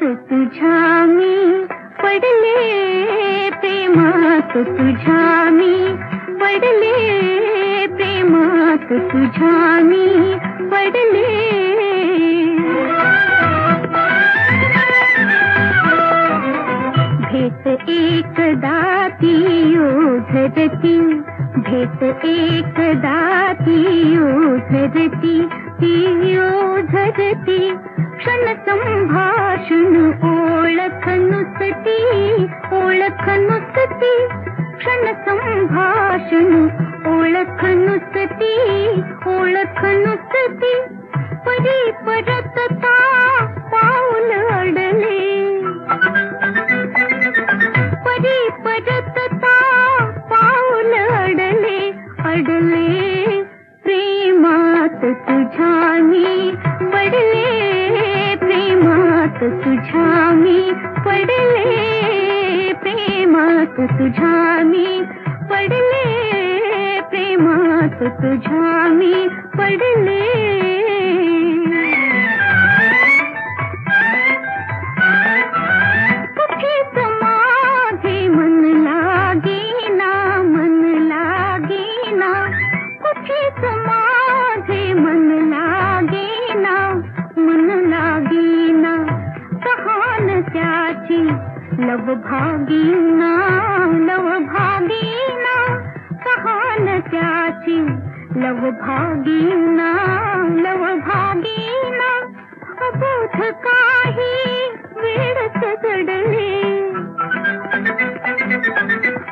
तो तुझा में पढ़ ले प्रेमा तो तुझा में पढ़ ले प्रेमा तो तुझा में पढ़ भेट एक दातियो धरती भेट एक दाती धरती तियो धरती क्षण संभाषण ओळख नुसती ओळख नुसती क्षण संभाषण ओळख नुसती ओळख नुसती परी परतता पाऊल अडले। परी परतता पाऊल अडले। अडले प्रेमात तुझ्या मी प्रेमात तुझ्या मी पडले प्रेमात तुझ्या मी पडले प्रेमात तुझ्या मी पडले लव भागीना लव भागीना कहाण त्याची लव भागीना लव भागीना अबोध काही वेळच जडले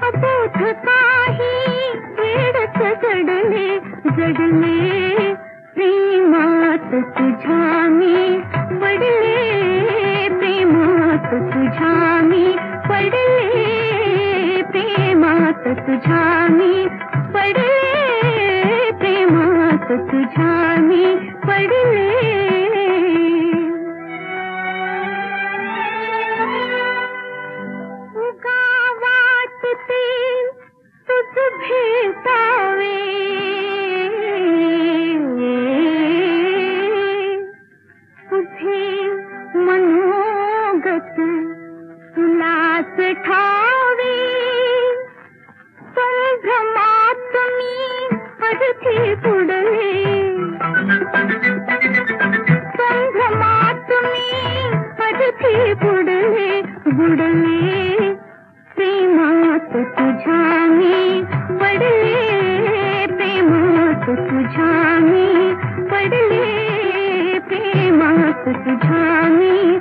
अबोध काही वेळच जडले जडले प्रेमा पडले प्रेमा मी पडले प्रेमात तुझ्या पडले ठावे संभ्रमात मी अडथे पुडले संभ्रमात मी अडथे पुडले बुडले प्रेमात तुझ्या मी प्रेमात तुझ्या मी प्रेमात तुझ्या मी